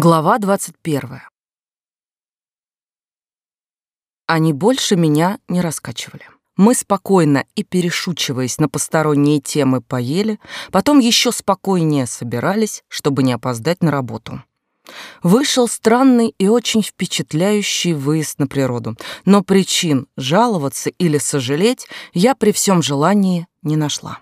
Глава 21. Они больше меня не раскачивали. Мы спокойно и перешучиваясь на посторонние темы поели, потом еще спокойнее собирались, чтобы не опоздать на работу. Вышел странный и очень впечатляющий выезд на природу, но причин жаловаться или сожалеть я при всем желании не нашла.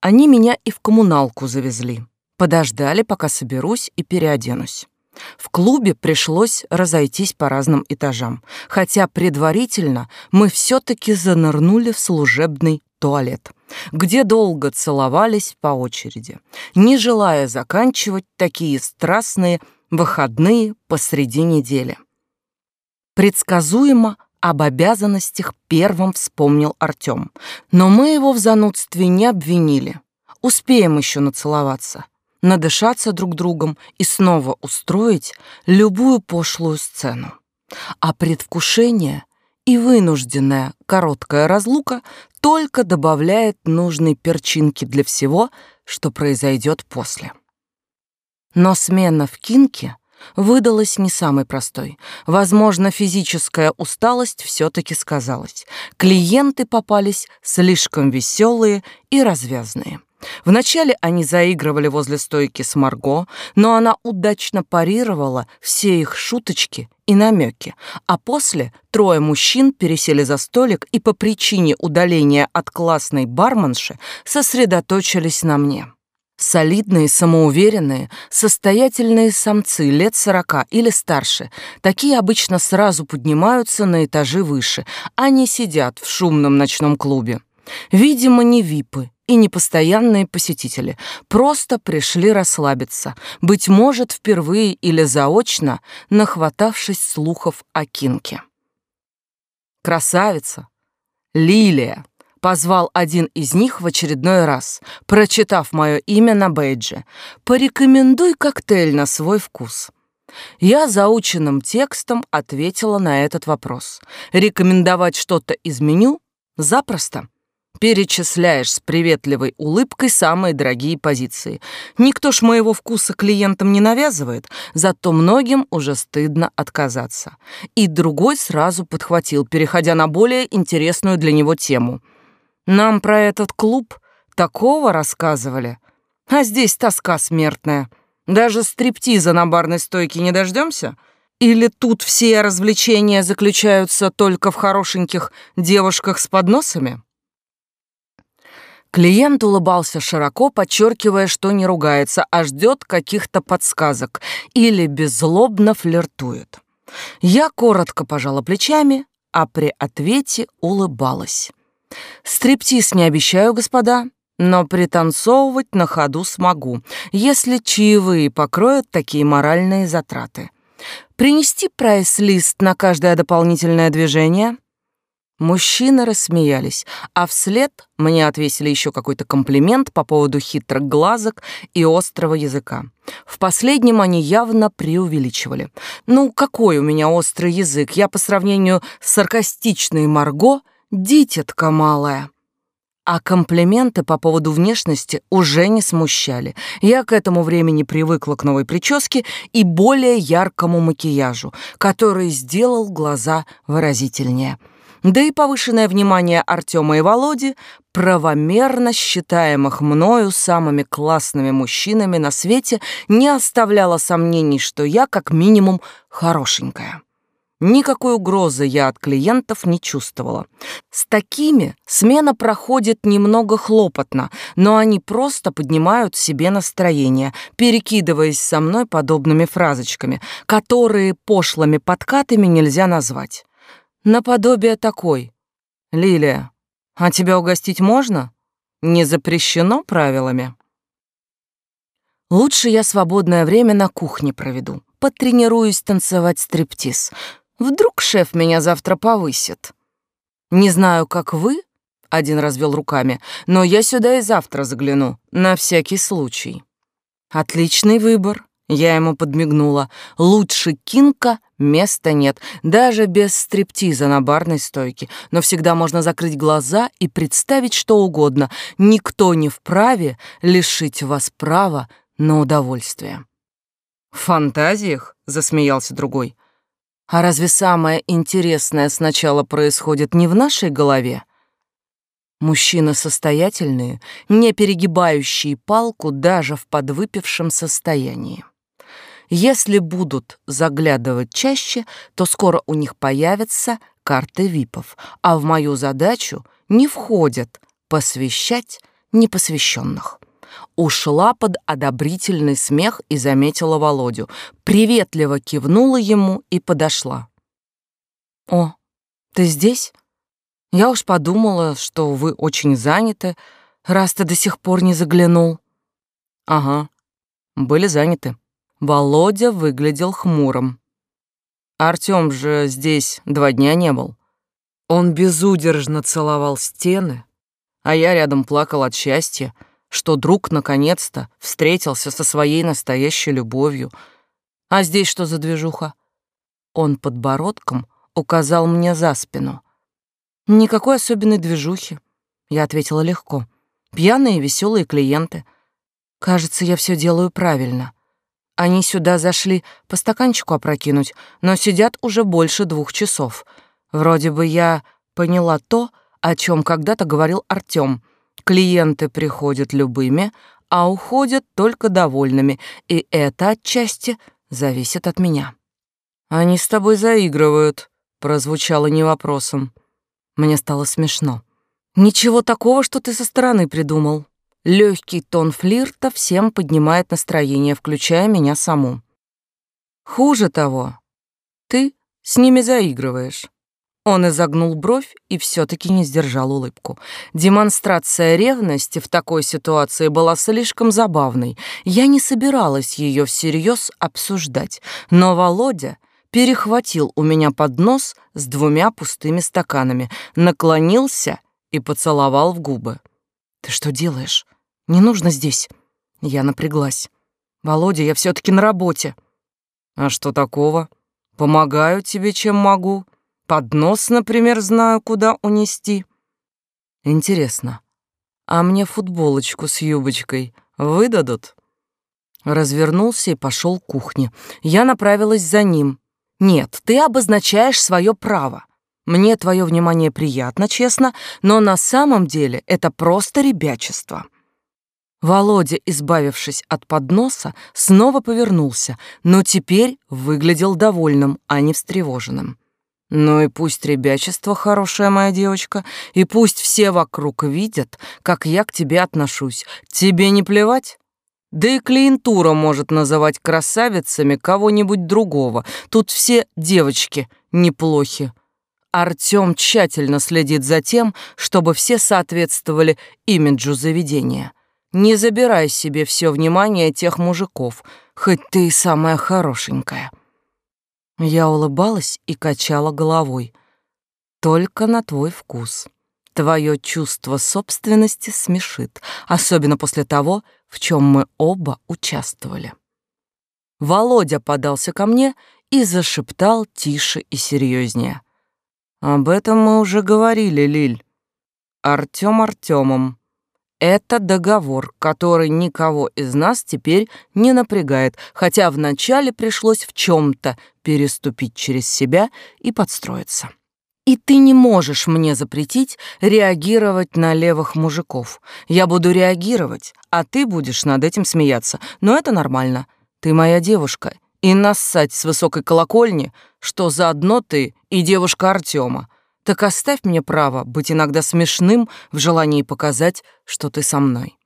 Они меня и в коммуналку завезли. Подождали, пока соберусь и переоденусь. В клубе пришлось разойтись по разным этажам, хотя предварительно мы все-таки занырнули в служебный туалет, где долго целовались по очереди, не желая заканчивать такие страстные выходные посреди недели. Предсказуемо об обязанностях первым вспомнил Артем, но мы его в занудстве не обвинили. Успеем еще нацеловаться надышаться друг другом и снова устроить любую пошлую сцену. А предвкушение и вынужденная короткая разлука только добавляет нужной перчинки для всего, что произойдет после. Но смена в кинке выдалась не самой простой. Возможно, физическая усталость все-таки сказалась. Клиенты попались слишком веселые и развязные. Вначале они заигрывали возле стойки с Марго, но она удачно парировала все их шуточки и намеки, а после трое мужчин пересели за столик и по причине удаления от классной барменши сосредоточились на мне. Солидные, самоуверенные, состоятельные самцы лет сорока или старше, такие обычно сразу поднимаются на этажи выше, а не сидят в шумном ночном клубе. Видимо, не випы и непостоянные посетители, просто пришли расслабиться, быть может, впервые или заочно, нахватавшись слухов о Кинке. «Красавица! Лилия!» — позвал один из них в очередной раз, прочитав мое имя на бейдже. «Порекомендуй коктейль на свой вкус». Я заученным текстом ответила на этот вопрос. Рекомендовать что-то из меню? Запросто. Перечисляешь с приветливой улыбкой самые дорогие позиции. Никто ж моего вкуса клиентам не навязывает, зато многим уже стыдно отказаться. И другой сразу подхватил, переходя на более интересную для него тему. Нам про этот клуб такого рассказывали, а здесь тоска смертная. Даже стриптиза на барной стойке не дождемся? Или тут все развлечения заключаются только в хорошеньких девушках с подносами? Клиент улыбался широко, подчеркивая, что не ругается, а ждет каких-то подсказок или беззлобно флиртует. Я коротко пожала плечами, а при ответе улыбалась. «Стриптиз не обещаю, господа, но пританцовывать на ходу смогу, если чаевые покроют такие моральные затраты. Принести прайс-лист на каждое дополнительное движение?» Мужчины рассмеялись, а вслед мне отвесили еще какой-то комплимент по поводу хитрых глазок и острого языка. В последнем они явно преувеличивали. Ну, какой у меня острый язык? Я по сравнению с саркастичной Марго дитятка малая. А комплименты по поводу внешности уже не смущали. Я к этому времени привыкла к новой прическе и более яркому макияжу, который сделал глаза выразительнее да и повышенное внимание Артема и Володи, правомерно считаемых мною самыми классными мужчинами на свете, не оставляло сомнений, что я как минимум хорошенькая. Никакой угрозы я от клиентов не чувствовала. С такими смена проходит немного хлопотно, но они просто поднимают себе настроение, перекидываясь со мной подобными фразочками, которые пошлыми подкатами нельзя назвать наподобие такой. «Лилия, а тебя угостить можно? Не запрещено правилами?» Лучше я свободное время на кухне проведу, потренируюсь танцевать стриптиз. Вдруг шеф меня завтра повысит. Не знаю, как вы, один развел руками, но я сюда и завтра загляну, на всякий случай. Отличный выбор. Я ему подмигнула. Лучше Кинка места нет, даже без стриптиза на барной стойке. Но всегда можно закрыть глаза и представить что угодно. Никто не вправе лишить вас права на удовольствие. В фантазиях? Засмеялся другой. А разве самое интересное сначала происходит не в нашей голове? Мужчины состоятельные, не перегибающие палку даже в подвыпившем состоянии. Если будут заглядывать чаще, то скоро у них появятся карты ВИПов, а в мою задачу не входят посвящать непосвященных. Ушла под одобрительный смех и заметила Володю. Приветливо кивнула ему и подошла. «О, ты здесь?» Я уж подумала, что вы очень заняты, раз ты до сих пор не заглянул. Ага, были заняты. Володя выглядел хмурым. Артём же здесь два дня не был. Он безудержно целовал стены, а я рядом плакал от счастья, что друг наконец-то встретился со своей настоящей любовью. А здесь что за движуха? Он подбородком указал мне за спину — Никакой особенной движухи, я ответила легко. Пьяные веселые клиенты. Кажется, я все делаю правильно. Они сюда зашли по стаканчику опрокинуть, но сидят уже больше двух часов. Вроде бы я поняла то, о чем когда-то говорил Артём. Клиенты приходят любыми, а уходят только довольными, и это отчасти зависит от меня. «Они с тобой заигрывают», — прозвучало не вопросом. Мне стало смешно. Ничего такого, что ты со стороны придумал. Легкий тон флирта всем поднимает настроение, включая меня саму. Хуже того, ты с ними заигрываешь. Он изогнул бровь и все таки не сдержал улыбку. Демонстрация ревности в такой ситуации была слишком забавной. Я не собиралась ее всерьез обсуждать, но Володя перехватил у меня поднос с двумя пустыми стаканами, наклонился и поцеловал в губы. «Ты что делаешь? Не нужно здесь». Я напряглась. «Володя, я все таки на работе». «А что такого? Помогаю тебе, чем могу. Поднос, например, знаю, куда унести». «Интересно, а мне футболочку с юбочкой выдадут?» Развернулся и пошел к кухне. Я направилась за ним. Нет, ты обозначаешь свое право. Мне твое внимание приятно, честно, но на самом деле это просто ребячество. Володя, избавившись от подноса, снова повернулся, но теперь выглядел довольным, а не встревоженным. Ну и пусть ребячество, хорошая моя девочка, и пусть все вокруг видят, как я к тебе отношусь. Тебе не плевать? Да и клиентура может называть красавицами кого-нибудь другого. Тут все девочки неплохи. Артём тщательно следит за тем, чтобы все соответствовали имиджу заведения. Не забирай себе все внимание тех мужиков, хоть ты и самая хорошенькая. Я улыбалась и качала головой. Только на твой вкус. Твое чувство собственности смешит, особенно после того, в чем мы оба участвовали. Володя подался ко мне и зашептал тише и серьезнее. «Об этом мы уже говорили, Лиль. Артем Артемом. Это договор, который никого из нас теперь не напрягает, хотя вначале пришлось в чем-то переступить через себя и подстроиться. И ты не можешь мне запретить реагировать на левых мужиков. Я буду реагировать, а ты будешь над этим смеяться. Но это нормально. Ты моя девушка. И нассать с высокой колокольни, что заодно ты и девушка Артема. Так оставь мне право быть иногда смешным в желании показать, что ты со мной.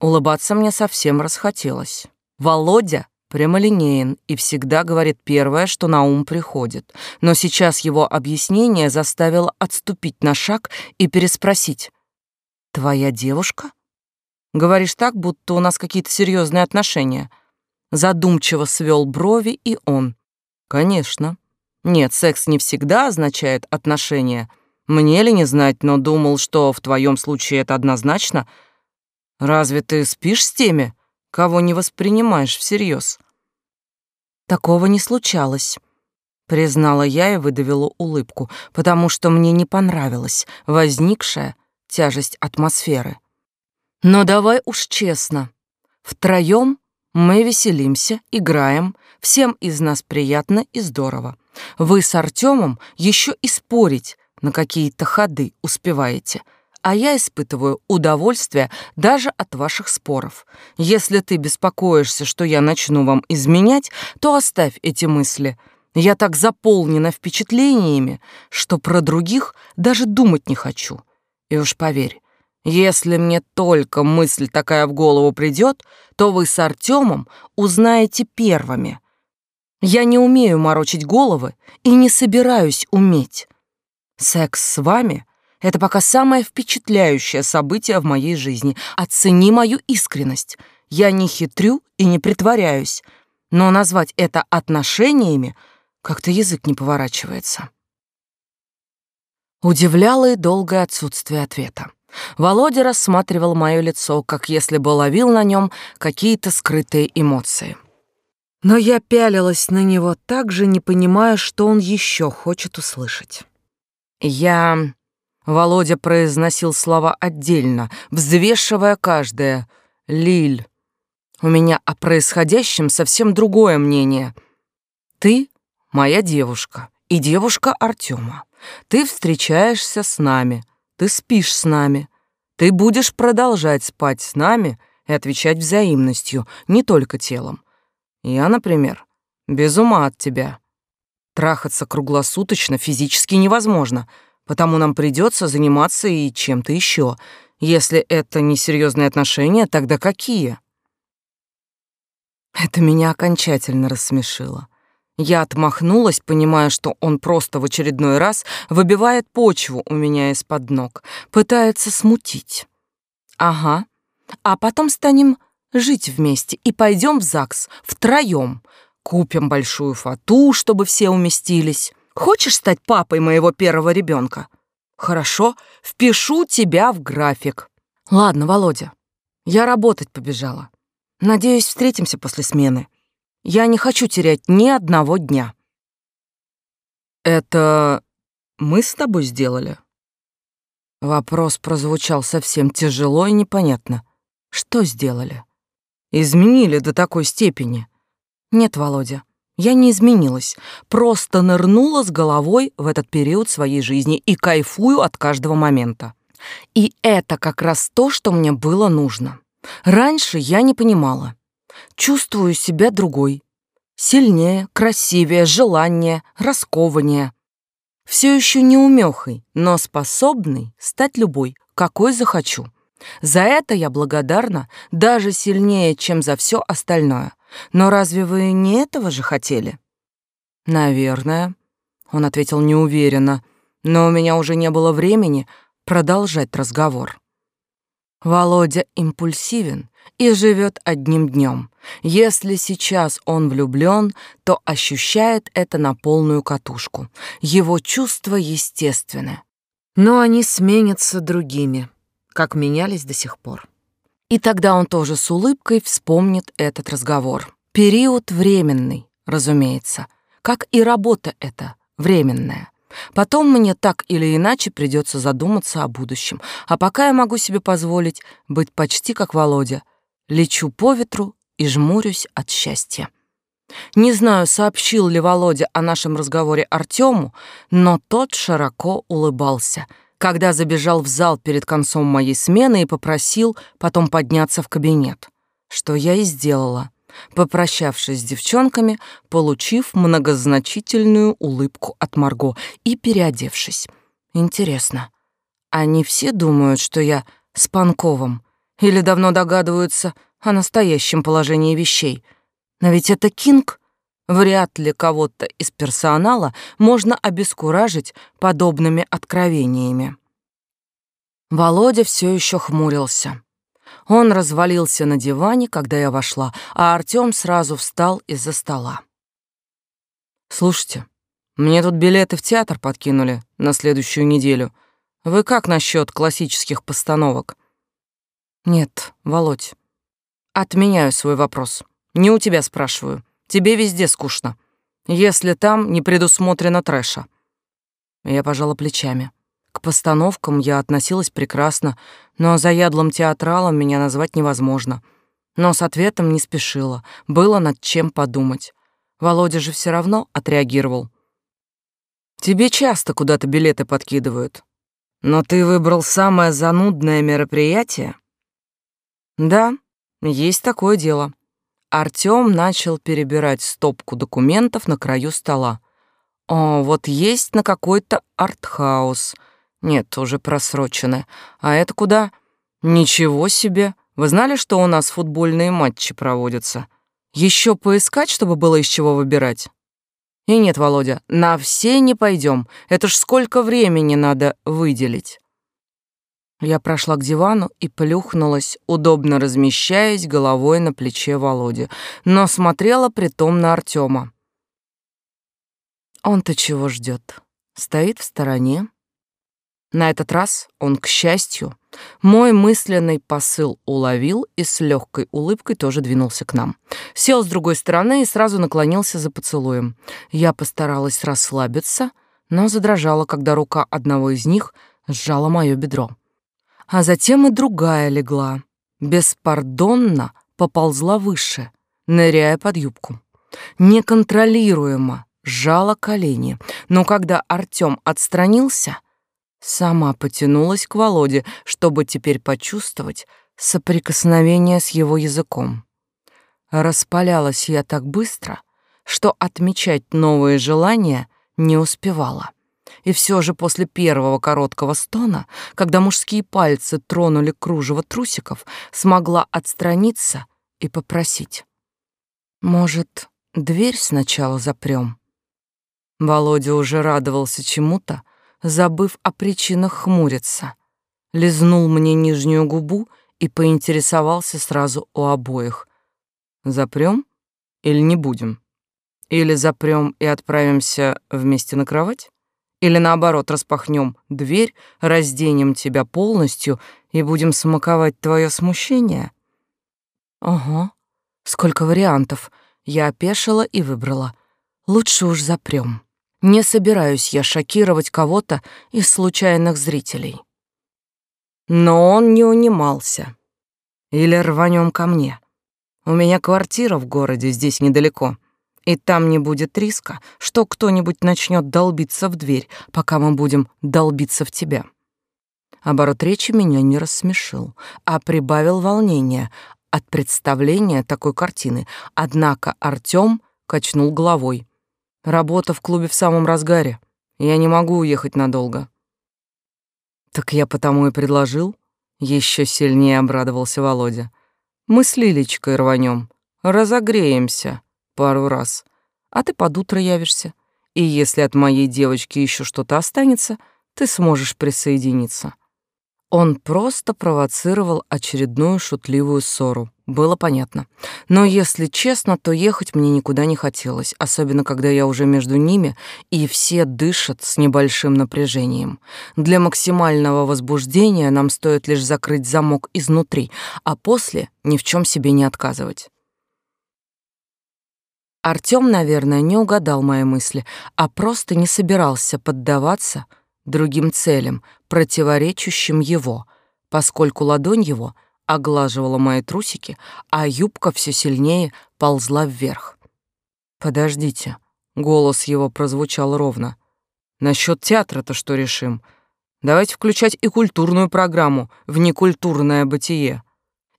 Улыбаться мне совсем расхотелось. Володя прямолинеен и всегда говорит первое, что на ум приходит. Но сейчас его объяснение заставило отступить на шаг и переспросить. «Твоя девушка?» «Говоришь так, будто у нас какие-то серьезные отношения». Задумчиво свел брови и он. «Конечно. Нет, секс не всегда означает отношения. Мне ли не знать, но думал, что в твоем случае это однозначно. Разве ты спишь с теми, кого не воспринимаешь всерьез. Такого не случалось, признала я и выдавила улыбку, потому что мне не понравилась возникшая тяжесть атмосферы. Но давай уж честно, втроем Мы веселимся, играем, всем из нас приятно и здорово. Вы с Артемом еще и спорить на какие-то ходы успеваете, а я испытываю удовольствие даже от ваших споров. Если ты беспокоишься, что я начну вам изменять, то оставь эти мысли. Я так заполнена впечатлениями, что про других даже думать не хочу. И уж поверь, если мне только мысль такая в голову придет, то вы с Артемом узнаете первыми. Я не умею морочить головы и не собираюсь уметь. Секс с вами — это пока самое впечатляющее событие в моей жизни. Оцени мою искренность. Я не хитрю и не притворяюсь, но назвать это отношениями как-то язык не поворачивается. Удивляло и долгое отсутствие ответа. Володя рассматривал мое лицо, как если бы ловил на нем какие-то скрытые эмоции. Но я пялилась на него так же, не понимая, что он еще хочет услышать. Я... Володя произносил слова отдельно, взвешивая каждое. «Лиль, у меня о происходящем совсем другое мнение. Ты — моя девушка и девушка Артема. Ты встречаешься с нами, ты спишь с нами. Ты будешь продолжать спать с нами и отвечать взаимностью, не только телом. Я, например, без ума от тебя. Трахаться круглосуточно физически невозможно, потому нам придется заниматься и чем-то еще. Если это не серьезные отношения, тогда какие? Это меня окончательно рассмешило. Я отмахнулась, понимая, что он просто в очередной раз выбивает почву у меня из-под ног, пытается смутить. Ага. А потом станем жить вместе и пойдем в ЗАГС втроем. Купим большую фату, чтобы все уместились. Хочешь стать папой моего первого ребенка? Хорошо, впишу тебя в график. Ладно, Володя, я работать побежала. Надеюсь, встретимся после смены. Я не хочу терять ни одного дня. Это мы с тобой сделали? Вопрос прозвучал совсем тяжело и непонятно. Что сделали? Изменили до такой степени? Нет, Володя, я не изменилась, просто нырнула с головой в этот период своей жизни и кайфую от каждого момента. И это как раз то, что мне было нужно. Раньше я не понимала, Чувствую себя другой. Сильнее, красивее, желаннее, раскованнее. Все еще не умехой, но способный стать любой, какой захочу. За это я благодарна даже сильнее, чем за все остальное. Но разве вы не этого же хотели? Наверное, он ответил неуверенно, но у меня уже не было времени продолжать разговор. Володя импульсивен и живет одним днем. Если сейчас он влюблен, то ощущает это на полную катушку. Его чувства естественны, но они сменятся другими, как менялись до сих пор. И тогда он тоже с улыбкой вспомнит этот разговор. Период временный, разумеется, как и работа эта временная. Потом мне так или иначе придется задуматься о будущем, а пока я могу себе позволить быть почти как Володя — Лечу по ветру и жмурюсь от счастья. Не знаю, сообщил ли Володя о нашем разговоре Артему, но тот широко улыбался, когда забежал в зал перед концом моей смены и попросил потом подняться в кабинет, что я и сделала, попрощавшись с девчонками, получив многозначительную улыбку от Марго и переодевшись. Интересно, они все думают, что я с Панковым, или давно догадываются о настоящем положении вещей. Но ведь это Кинг. Вряд ли кого-то из персонала можно обескуражить подобными откровениями. Володя все еще хмурился. Он развалился на диване, когда я вошла, а Артём сразу встал из-за стола. «Слушайте, мне тут билеты в театр подкинули на следующую неделю. Вы как насчет классических постановок?» Нет, Володь, отменяю свой вопрос. Не у тебя спрашиваю. Тебе везде скучно. Если там не предусмотрено трэша. Я пожала плечами. К постановкам я относилась прекрасно, но заядлым театралом меня назвать невозможно. Но с ответом не спешила, было над чем подумать. Володя же все равно отреагировал. «Тебе часто куда-то билеты подкидывают, но ты выбрал самое занудное мероприятие?» «Да, есть такое дело». Артём начал перебирать стопку документов на краю стола. «О, вот есть на какой-то артхаус. Нет, уже просрочены. А это куда? Ничего себе! Вы знали, что у нас футбольные матчи проводятся? Еще поискать, чтобы было из чего выбирать?» «И нет, Володя, на все не пойдем. Это ж сколько времени надо выделить». Я прошла к дивану и плюхнулась, удобно размещаясь головой на плече Володи, но смотрела притом на Артема. Он-то чего ждет? Стоит в стороне. На этот раз он, к счастью, мой мысленный посыл уловил и с легкой улыбкой тоже двинулся к нам. Сел с другой стороны и сразу наклонился за поцелуем. Я постаралась расслабиться, но задрожала, когда рука одного из них сжала мое бедро а затем и другая легла, беспардонно поползла выше, ныряя под юбку. Неконтролируемо сжала колени, но когда Артём отстранился, сама потянулась к Володе, чтобы теперь почувствовать соприкосновение с его языком. Распалялась я так быстро, что отмечать новые желания не успевала. И все же после первого короткого стона, когда мужские пальцы тронули кружево трусиков, смогла отстраниться и попросить. «Может, дверь сначала запрем?» Володя уже радовался чему-то, забыв о причинах хмуриться. Лизнул мне нижнюю губу и поинтересовался сразу у обоих. «Запрем или не будем? Или запрем и отправимся вместе на кровать?» Или наоборот, распахнем дверь, разденем тебя полностью и будем смаковать твое смущение? Ого, сколько вариантов. Я опешила и выбрала. Лучше уж запрем. Не собираюсь я шокировать кого-то из случайных зрителей. Но он не унимался. Или рванем ко мне. У меня квартира в городе, здесь недалеко. И там не будет риска, что кто-нибудь начнет долбиться в дверь, пока мы будем долбиться в тебя. Оборот речи меня не рассмешил, а прибавил волнения от представления такой картины. Однако Артём качнул головой. Работа в клубе в самом разгаре. Я не могу уехать надолго. Так я потому и предложил. Еще сильнее обрадовался Володя. Мы с Лилечкой рванем, разогреемся пару раз, а ты под утро явишься. И если от моей девочки еще что-то останется, ты сможешь присоединиться. Он просто провоцировал очередную шутливую ссору. Было понятно. Но если честно, то ехать мне никуда не хотелось, особенно когда я уже между ними, и все дышат с небольшим напряжением. Для максимального возбуждения нам стоит лишь закрыть замок изнутри, а после ни в чем себе не отказывать. Артём, наверное, не угадал мои мысли, а просто не собирался поддаваться другим целям, противоречащим его, поскольку ладонь его оглаживала мои трусики, а юбка все сильнее ползла вверх. «Подождите», — голос его прозвучал ровно. «Насчёт театра-то что решим? Давайте включать и культурную программу в некультурное бытие».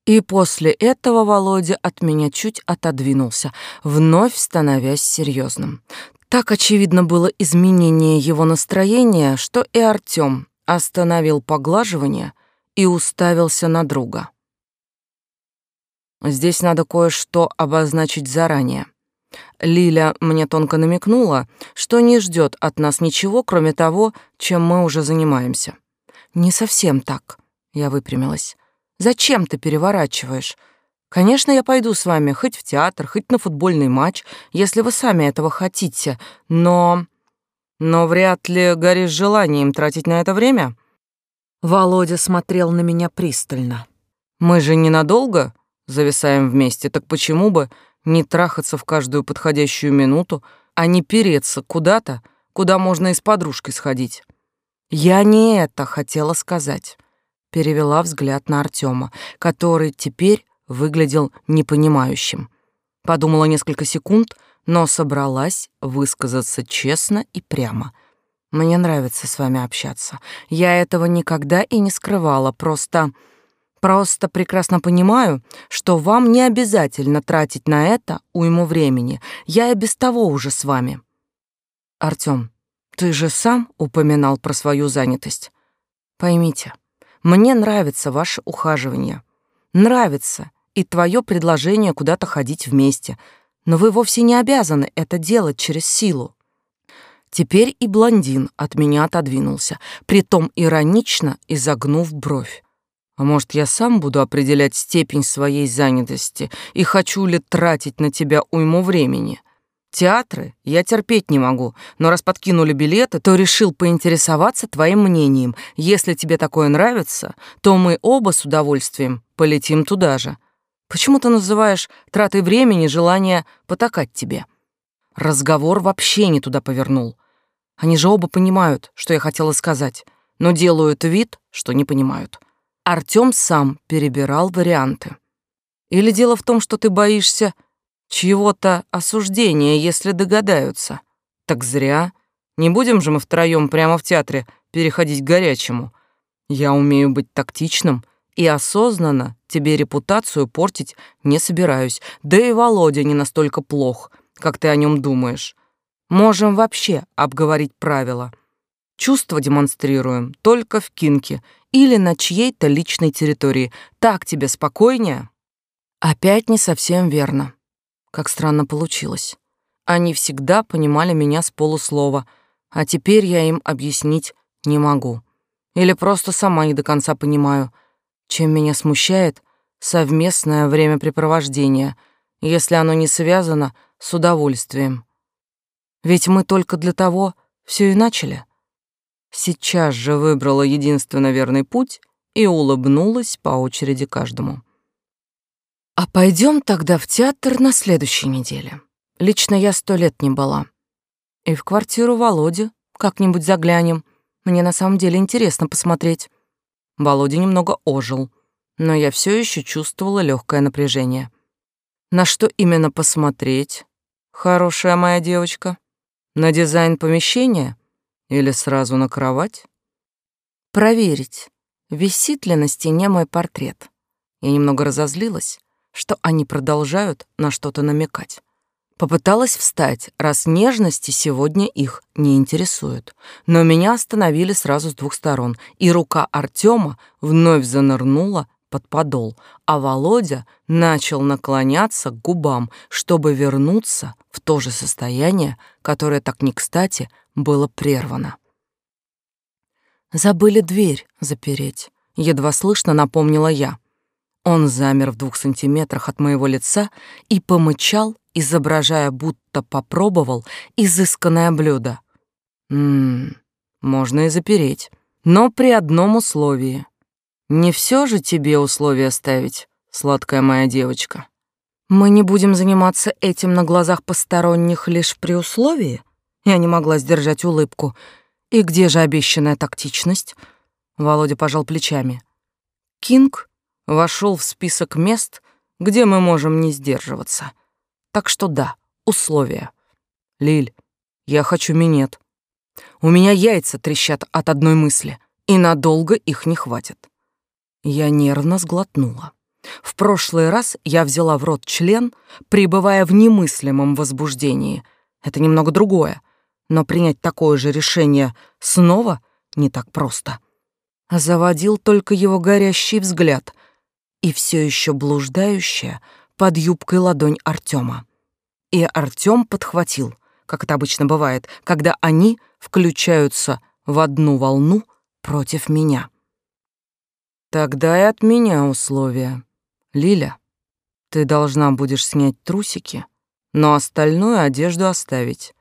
И после этого Володя от меня чуть отодвинулся, вновь становясь серьезным. Так очевидно было изменение его настроения, что и Артём остановил поглаживание и уставился на друга. Здесь надо кое-что обозначить заранее. Лиля мне тонко намекнула, что не ждет от нас ничего, кроме того, чем мы уже занимаемся. Не совсем так, я выпрямилась. Зачем ты переворачиваешь? Конечно, я пойду с вами хоть в театр, хоть на футбольный матч, если вы сами этого хотите, но... Но вряд ли горишь желанием тратить на это время?» Володя смотрел на меня пристально. «Мы же ненадолго зависаем вместе, так почему бы не трахаться в каждую подходящую минуту, а не переться куда-то, куда можно и с подружкой сходить?» Я не это хотела сказать перевела взгляд на Артема, который теперь выглядел непонимающим. Подумала несколько секунд, но собралась высказаться честно и прямо. Мне нравится с вами общаться. Я этого никогда и не скрывала, просто... Просто прекрасно понимаю, что вам не обязательно тратить на это уйму времени. Я и без того уже с вами. Артём, ты же сам упоминал про свою занятость. Поймите, мне нравится ваше ухаживание. Нравится и твое предложение куда-то ходить вместе, но вы вовсе не обязаны это делать через силу. Теперь и блондин от меня отодвинулся, притом иронично изогнув бровь. А может, я сам буду определять степень своей занятости и хочу ли тратить на тебя уйму времени? Театры я терпеть не могу, но раз подкинули билеты, то решил поинтересоваться твоим мнением. Если тебе такое нравится, то мы оба с удовольствием полетим туда же. Почему ты называешь тратой времени желание потакать тебе? Разговор вообще не туда повернул. Они же оба понимают, что я хотела сказать, но делают вид, что не понимают. Артём сам перебирал варианты. Или дело в том, что ты боишься чьего-то осуждения, если догадаются? Так зря. Не будем же мы втроём прямо в театре переходить к горячему. Я умею быть тактичным и осознанно тебе репутацию портить не собираюсь. Да и Володя не настолько плох, как ты о нём думаешь. Можем вообще обговорить правила. Чувства демонстрируем только в кинке или на чьей-то личной территории. Так тебе спокойнее? Опять не совсем верно. Как странно получилось. Они всегда понимали меня с полуслова, а теперь я им объяснить не могу. Или просто сама не до конца понимаю. Чем меня смущает совместное времяпрепровождение, если оно не связано с удовольствием. Ведь мы только для того все и начали сейчас же выбрала единственно верный путь и улыбнулась по очереди каждому. А пойдем тогда в театр на следующей неделе. Лично я сто лет не была. И в квартиру Володи как-нибудь заглянем. Мне на самом деле интересно посмотреть. Володя немного ожил, но я все еще чувствовала легкое напряжение. На что именно посмотреть, хорошая моя девочка? На дизайн помещения или сразу на кровать? Проверить, висит ли на стене мой портрет. Я немного разозлилась, что они продолжают на что-то намекать. Попыталась встать, раз нежности сегодня их не интересуют. Но меня остановили сразу с двух сторон, и рука Артема вновь занырнула под подол, а Володя начал наклоняться к губам, чтобы вернуться в то же состояние, которое так не кстати было прервано. «Забыли дверь запереть», — едва слышно напомнила я. Он замер в двух сантиметрах от моего лица и помычал, изображая, будто попробовал изысканное блюдо. «Ммм, можно и запереть, но при одном условии. Не все же тебе условия ставить, сладкая моя девочка. Мы не будем заниматься этим на глазах посторонних лишь при условии, я не могла сдержать улыбку. И где же обещанная тактичность? Володя пожал плечами. Кинг вошел в список мест, где мы можем не сдерживаться. Так что да, условия. Лиль, я хочу минет. У меня яйца трещат от одной мысли, и надолго их не хватит. Я нервно сглотнула. В прошлый раз я взяла в рот член, пребывая в немыслимом возбуждении. Это немного другое но принять такое же решение снова не так просто. Заводил только его горящий взгляд и все еще блуждающая под юбкой ладонь Артема. И Артем подхватил, как это обычно бывает, когда они включаются в одну волну против меня. Тогда и от меня условия. Лиля, ты должна будешь снять трусики, но остальную одежду оставить.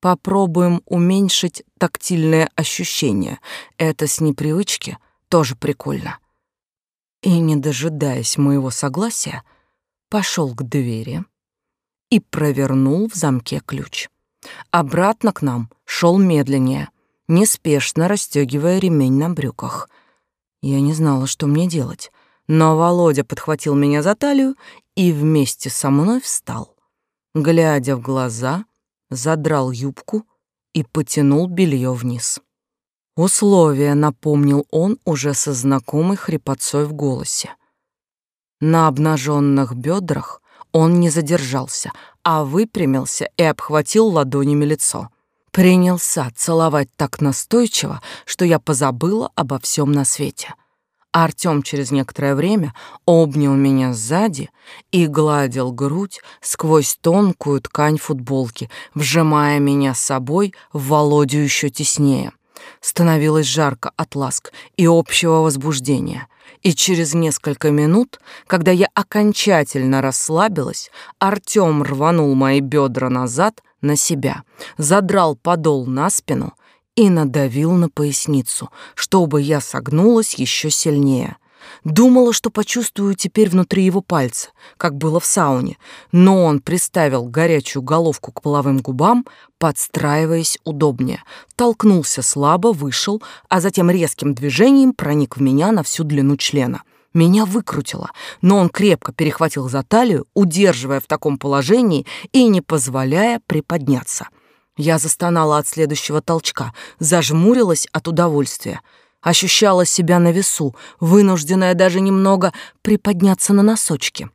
Попробуем уменьшить тактильное ощущение. Это с непривычки тоже прикольно. И, не дожидаясь моего согласия, пошел к двери и провернул в замке ключ. Обратно к нам шел медленнее, неспешно расстегивая ремень на брюках. Я не знала, что мне делать. но Володя подхватил меня за талию и вместе со мной встал. Глядя в глаза, задрал юбку и потянул белье вниз. Условия напомнил он уже со знакомой хрипотцой в голосе. На обнаженных бедрах он не задержался, а выпрямился и обхватил ладонями лицо. Принялся целовать так настойчиво, что я позабыла обо всем на свете. Артём через некоторое время обнял меня сзади и гладил грудь сквозь тонкую ткань футболки, вжимая меня с собой в Володю еще теснее. Становилось жарко от ласк и общего возбуждения. И через несколько минут, когда я окончательно расслабилась, Артём рванул мои бедра назад на себя, задрал подол на спину и надавил на поясницу, чтобы я согнулась еще сильнее. Думала, что почувствую теперь внутри его пальца, как было в сауне, но он приставил горячую головку к половым губам, подстраиваясь удобнее, толкнулся слабо, вышел, а затем резким движением проник в меня на всю длину члена. Меня выкрутило, но он крепко перехватил за талию, удерживая в таком положении и не позволяя приподняться. Я застонала от следующего толчка, зажмурилась от удовольствия — ощущала себя на весу, вынужденная даже немного приподняться на носочки.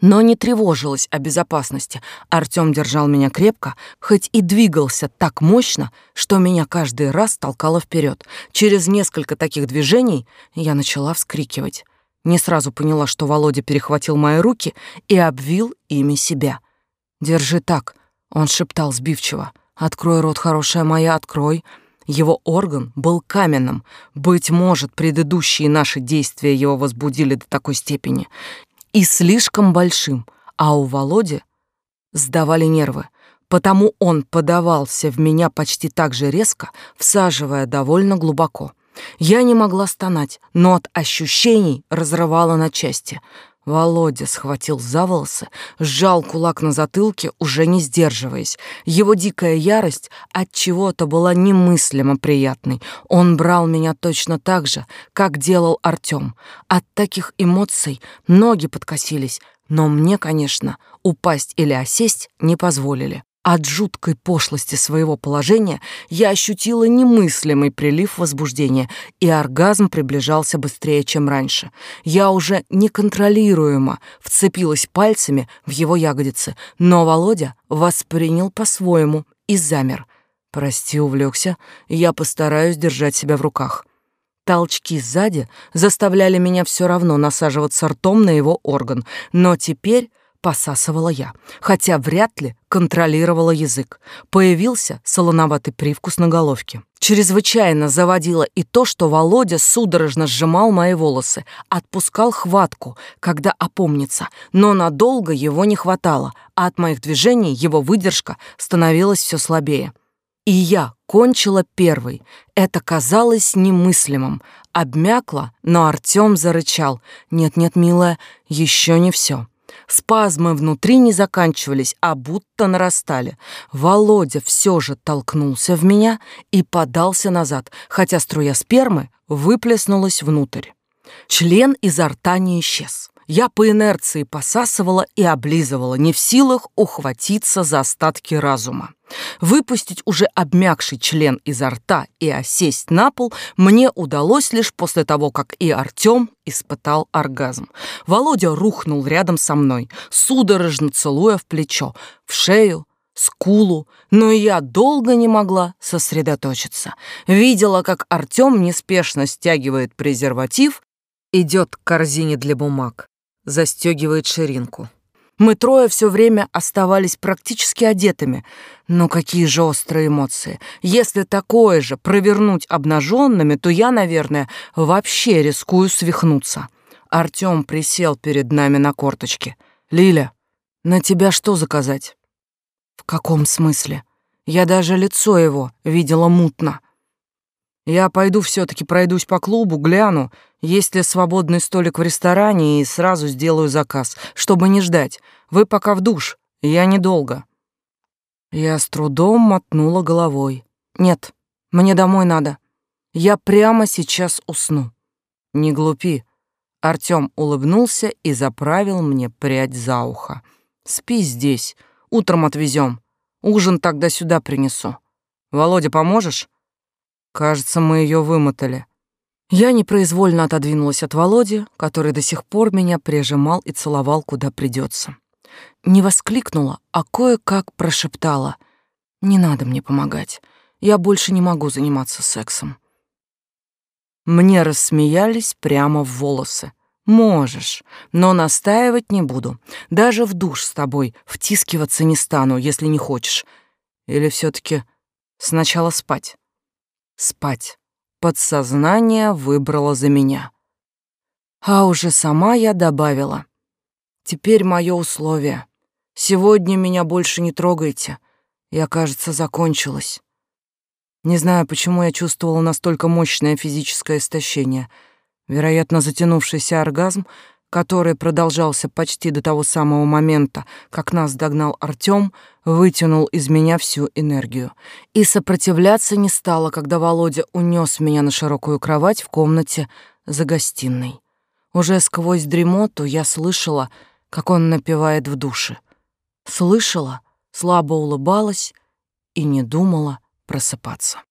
Но не тревожилась о безопасности. Артём держал меня крепко, хоть и двигался так мощно, что меня каждый раз толкало вперед. Через несколько таких движений я начала вскрикивать. Не сразу поняла, что Володя перехватил мои руки и обвил ими себя. «Держи так», — он шептал сбивчиво. «Открой рот, хорошая моя, открой». Его орган был каменным. Быть может, предыдущие наши действия его возбудили до такой степени. И слишком большим. А у Володи сдавали нервы. Потому он подавался в меня почти так же резко, всаживая довольно глубоко. Я не могла стонать, но от ощущений разрывала на части — Володя схватил за волосы, сжал кулак на затылке, уже не сдерживаясь. Его дикая ярость от чего-то была немыслимо приятной. Он брал меня точно так же, как делал Артём. От таких эмоций ноги подкосились, но мне, конечно, упасть или осесть не позволили. От жуткой пошлости своего положения я ощутила немыслимый прилив возбуждения, и оргазм приближался быстрее, чем раньше. Я уже неконтролируемо вцепилась пальцами в его ягодицы, но Володя воспринял по-своему и замер. «Прости, увлекся, я постараюсь держать себя в руках». Толчки сзади заставляли меня все равно насаживаться ртом на его орган, но теперь посасывала я, хотя вряд ли контролировала язык. Появился солоноватый привкус на головке. Чрезвычайно заводило и то, что Володя судорожно сжимал мои волосы, отпускал хватку, когда опомнится, но надолго его не хватало, а от моих движений его выдержка становилась все слабее. И я кончила первой. Это казалось немыслимым. Обмякла, но Артём зарычал. «Нет-нет, милая, еще не все. Спазмы внутри не заканчивались, а будто нарастали. Володя все же толкнулся в меня и подался назад, хотя струя спермы выплеснулась внутрь. Член изо рта не исчез. Я по инерции посасывала и облизывала, не в силах ухватиться за остатки разума. Выпустить уже обмякший член изо рта и осесть на пол мне удалось лишь после того, как и Артём испытал оргазм. Володя рухнул рядом со мной, судорожно целуя в плечо, в шею, скулу, но я долго не могла сосредоточиться. Видела, как Артём неспешно стягивает презерватив, идет к корзине для бумаг, застегивает ширинку. Мы трое все время оставались практически одетыми. Но какие же острые эмоции. Если такое же провернуть обнаженными, то я, наверное, вообще рискую свихнуться. Артем присел перед нами на корточке. «Лиля, на тебя что заказать?» «В каком смысле? Я даже лицо его видела мутно». «Я пойду все таки пройдусь по клубу, гляну, есть ли свободный столик в ресторане и сразу сделаю заказ, чтобы не ждать. Вы пока в душ, я недолго». Я с трудом мотнула головой. «Нет, мне домой надо. Я прямо сейчас усну». «Не глупи. Артём улыбнулся и заправил мне прядь за ухо. «Спи здесь, утром отвезем. Ужин тогда сюда принесу. Володя, поможешь?» Кажется, мы ее вымотали. Я непроизвольно отодвинулась от Володи, который до сих пор меня прижимал и целовал, куда придется. Не воскликнула, а кое-как прошептала. «Не надо мне помогать. Я больше не могу заниматься сексом». Мне рассмеялись прямо в волосы. «Можешь, но настаивать не буду. Даже в душ с тобой втискиваться не стану, если не хочешь. Или все таки сначала спать?» «Спать». Подсознание выбрало за меня. А уже сама я добавила. Теперь мое условие. Сегодня меня больше не трогайте. Я, кажется, закончилась. Не знаю, почему я чувствовала настолько мощное физическое истощение. Вероятно, затянувшийся оргазм, который продолжался почти до того самого момента, как нас догнал Артём, вытянул из меня всю энергию. И сопротивляться не стала, когда Володя унес меня на широкую кровать в комнате за гостиной. Уже сквозь дремоту я слышала, как он напевает в душе. Слышала, слабо улыбалась и не думала просыпаться.